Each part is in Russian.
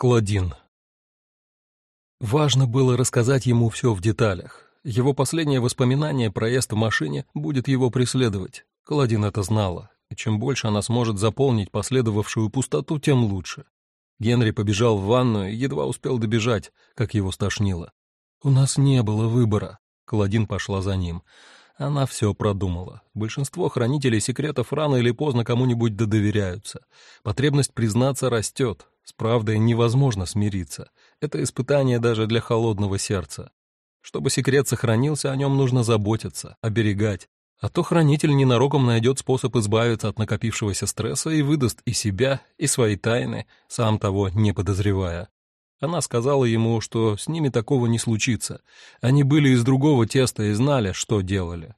Клодин. Важно было рассказать ему все в деталях. Его последнее воспоминание, проезд в машине, будет его преследовать. Клодин это знала, и чем больше она сможет заполнить последовавшую пустоту, тем лучше. Генри побежал в ванную и едва успел добежать, как его стошнило. «У нас не было выбора», — Клодин пошла за ним. Она все продумала. Большинство хранителей секретов рано или поздно кому-нибудь додоверяются. Потребность признаться растет, с правдой невозможно смириться. Это испытание даже для холодного сердца. Чтобы секрет сохранился, о нем нужно заботиться, оберегать. А то хранитель ненароком найдет способ избавиться от накопившегося стресса и выдаст и себя, и свои тайны, сам того не подозревая. Она сказала ему, что с ними такого не случится. Они были из другого теста и знали, что делали.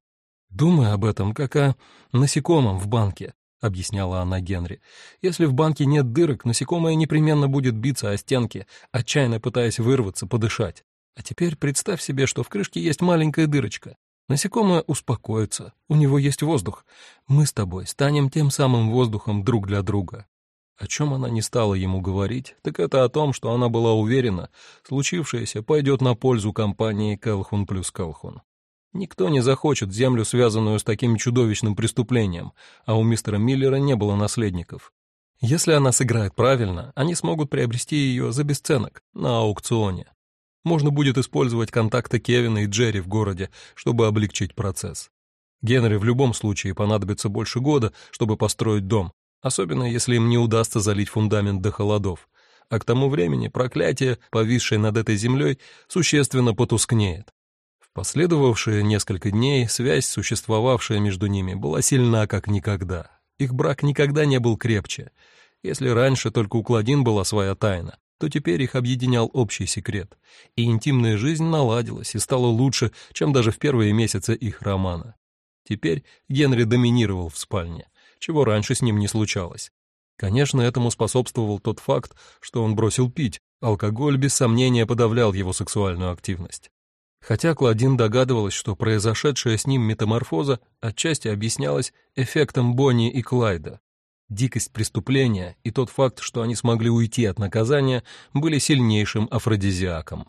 Думай об этом, как о насекомом в банке. — объясняла она Генри. «Если в банке нет дырок, насекомое непременно будет биться о стенки, отчаянно пытаясь вырваться, подышать. А теперь представь себе, что в крышке есть маленькая дырочка. Насекомое успокоится, у него есть воздух. Мы с тобой станем тем самым воздухом друг для друга». О чем она не стала ему говорить, так это о том, что она была уверена, случившееся пойдет на пользу компании «Келхун плюс Келхун». Никто не захочет землю, связанную с таким чудовищным преступлением, а у мистера Миллера не было наследников. Если она сыграет правильно, они смогут приобрести ее за бесценок на аукционе. Можно будет использовать контакты Кевина и Джерри в городе, чтобы облегчить процесс. Генри в любом случае понадобится больше года, чтобы построить дом, особенно если им не удастся залить фундамент до холодов. А к тому времени проклятие, повисшее над этой землей, существенно потускнеет. Последовавшие несколько дней связь, существовавшая между ними, была сильна как никогда. Их брак никогда не был крепче. Если раньше только у Кладин была своя тайна, то теперь их объединял общий секрет, и интимная жизнь наладилась и стала лучше, чем даже в первые месяцы их романа. Теперь Генри доминировал в спальне, чего раньше с ним не случалось. Конечно, этому способствовал тот факт, что он бросил пить, алкоголь без сомнения подавлял его сексуальную активность. Хотя Клодин догадывалась, что произошедшая с ним метаморфоза отчасти объяснялась эффектом Бонни и Клайда. Дикость преступления и тот факт, что они смогли уйти от наказания, были сильнейшим афродизиаком.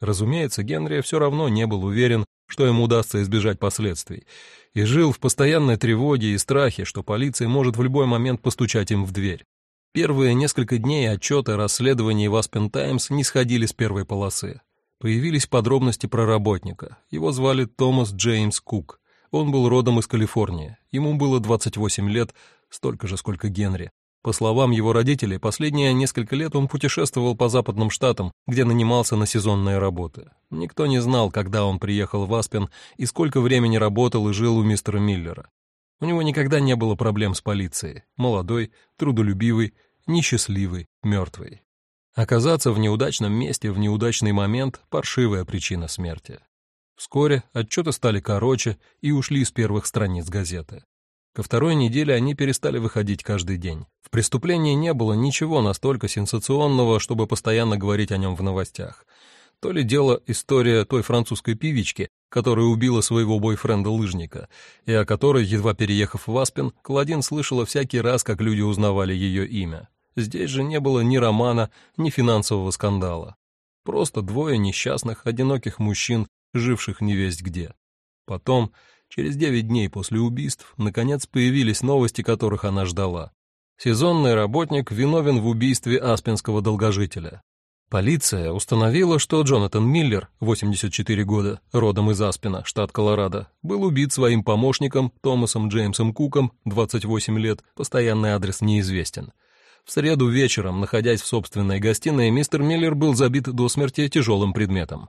Разумеется, Генри все равно не был уверен, что ему удастся избежать последствий, и жил в постоянной тревоге и страхе, что полиция может в любой момент постучать им в дверь. Первые несколько дней отчеты о расследовании в Аспен Таймс не сходили с первой полосы. Появились подробности про работника. Его звали Томас Джеймс Кук. Он был родом из Калифорнии. Ему было 28 лет, столько же, сколько Генри. По словам его родителей, последние несколько лет он путешествовал по западным штатам, где нанимался на сезонные работы. Никто не знал, когда он приехал в Аспен и сколько времени работал и жил у мистера Миллера. У него никогда не было проблем с полицией. Молодой, трудолюбивый, несчастливый, мертвый. Оказаться в неудачном месте в неудачный момент – паршивая причина смерти. Вскоре отчеты стали короче и ушли с первых страниц газеты. Ко второй неделе они перестали выходить каждый день. В преступлении не было ничего настолько сенсационного, чтобы постоянно говорить о нем в новостях. То ли дело история той французской певички, которая убила своего бойфренда-лыжника, и о которой, едва переехав в Аспен, Кладин слышала всякий раз, как люди узнавали ее имя. Здесь же не было ни романа, ни финансового скандала. Просто двое несчастных, одиноких мужчин, живших невесть где. Потом, через девять дней после убийств, наконец появились новости, которых она ждала. Сезонный работник виновен в убийстве аспенского долгожителя. Полиция установила, что Джонатан Миллер, 84 года, родом из Аспена, штат Колорадо, был убит своим помощником Томасом Джеймсом Куком, 28 лет, постоянный адрес неизвестен. В среду вечером, находясь в собственной гостиной, мистер Миллер был забит до смерти тяжелым предметом.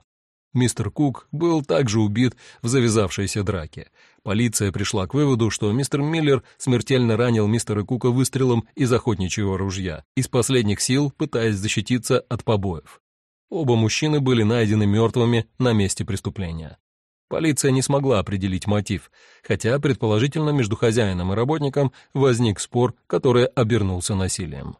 Мистер Кук был также убит в завязавшейся драке. Полиция пришла к выводу, что мистер Миллер смертельно ранил мистера Кука выстрелом из охотничьего ружья, из последних сил пытаясь защититься от побоев. Оба мужчины были найдены мертвыми на месте преступления. Полиция не смогла определить мотив, хотя, предположительно, между хозяином и работником возник спор, который обернулся насилием.